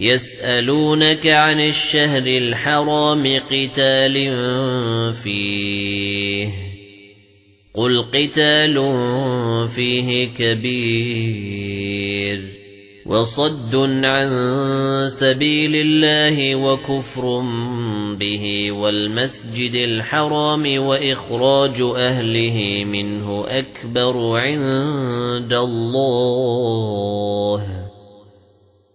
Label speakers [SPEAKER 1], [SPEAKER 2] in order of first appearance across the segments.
[SPEAKER 1] يَسْأَلُونَكَ عَنِ الشَّهْرِ الْحَرَامِ قِتَالٍ فِيهِ. قُلْ قِتَالٌ فِيهِ كَبِيرٌ وَصَدٌّ عَن سَبِيلِ اللَّهِ وَكُفْرٌ بِهِ وَالْمَسْجِدِ الْحَرَامِ وَإِخْرَاجُ أَهْلِهِ مِنْهُ أَكْبَرُ عِندَ اللَّهِ.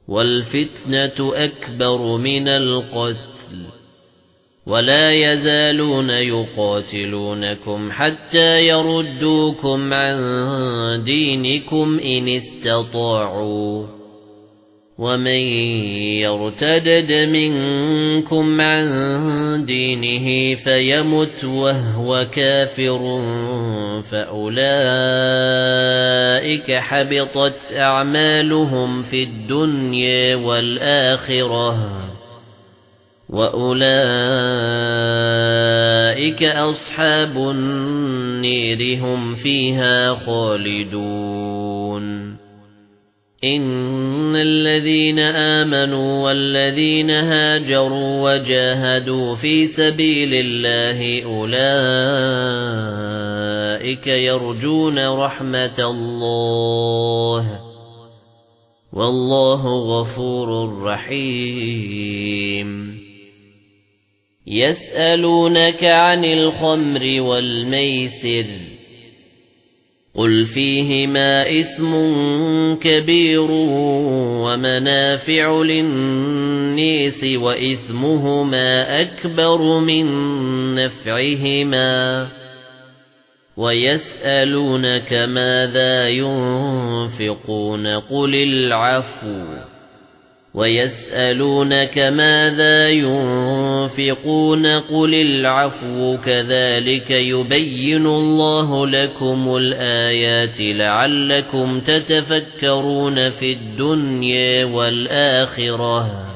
[SPEAKER 1] وَالْفِتْنَةُ أَكْبَرُ مِنَ الْقَتْلِ وَلَا يَزَالُونَ يُقَاتِلُونَكُمْ حَتَّى يَرُدُّوكُمْ عَن دِينِكُمْ إِنِ اسْتَطَاعُوا. وَمَن يَرْتَدِدْ مِنكُمْ عَن دِينِهِ فَيَمُتْ وَهُوَ كَافِرٌ فَأُولَئِكَ حَبِطَتْ أَعْمَالُهُمْ فِي الدُّنْيَا وَالْآخِرَةِ. وَأُولَئِكَ أَصْحَابُ النِّيرِ هُمْ فِيهَا خَالِدُونَ. إِنَّ الَّذِينَ آمَنُوا وَالَّذِينَ هَاجَرُوا وَجَاهَدُوا فِي سَبِيلِ اللَّهِ أُولَئِكَ يَرْجُونَ رَحْمَةَ اللَّهِ. وَاللَّهُ غَفُورٌ رَّحِيمٌ. يَسْأَلُونَكَ عَنِ الْخَمْرِ وَالْمَيْسِرِ. قُلْ فِيهِمَا إِثْمٌ كَبِيرٌ وَمَنَافِعُ لِلنَّاسِ وَإِثْمُهُمَا أَكْبَرُ مِنْ نَفْعِهِمَا. وَيَسْأَلُونَكَ مَاذَا يُنْفِقُونَ قُلِ الْعَفْوَ. وَيَسْأَلُونَكَ مَاذَا يُنْفِقُونَ قُلِ الْعَفْوَ. كَذَلِكَ يُبَيِّنُ اللَّهُ لَكُمُ الْآيَاتِ لَعَلَّكُمْ تَتَفَكَّرُونَ فِي الدُّنْيَا وَالْآخِرَةِ.